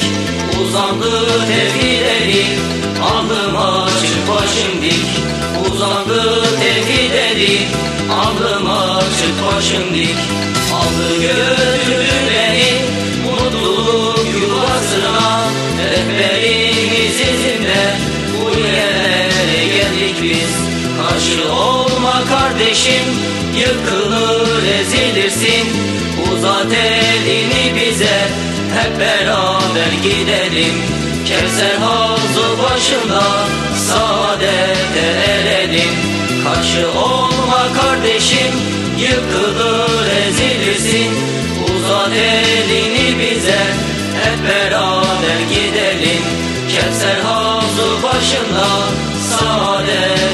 dik Uzandı tevhidelik Aldım açık başım dik. Uzandı tevhidelik Aldım açık başım dik. Aldı götürdü beni Mutluluk yuvasına. Rehberimiz izinde Bu yerlere geldik biz. Karşı olma kardeşim Yıkılır ezilirsin. Uzat elini bize hep beraber gidelim. Kevser havzu başında Saadete erelim Karşı olma kardeşim Yıkılır ezilirsin Uzat elini bize Hep beraber gidelim. Kevser havzu başında Saadete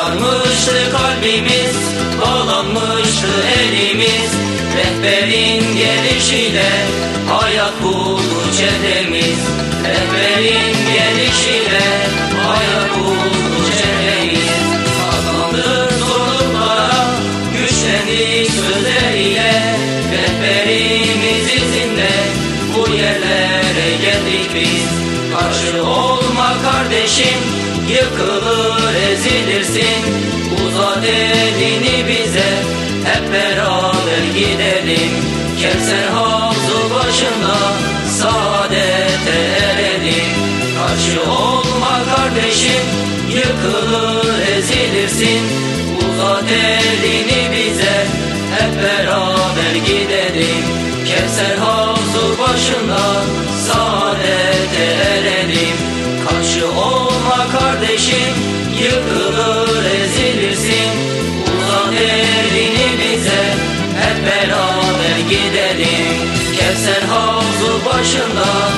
Kararmıştı kalbimiz, bağlanmıştı elimiz. Rehberin gelişiyle hayat buldu çevremiz Rehberin gelişiyle hayat buldu çevremiz Katlandık zorluklara, güçlendik sözleriyle. Rehberimiz izinde bu yerlere geldik biz. Karşı olma kardeşim, yıkılır ezilirsin. Uzat elini bize, hep beraber gidelim. Kevser havzu başında, saadete erelim. Karşı olma kardeşim, yıkılır ezilirsin. Uzat elini bize, hep beraber gidelim. Kevser havzu başında, saadete erelim. Karşı olma kardeşim Yıkılır ezilirsin. Uzat elini bize Hep beraber gidelim. Kevser havzu başında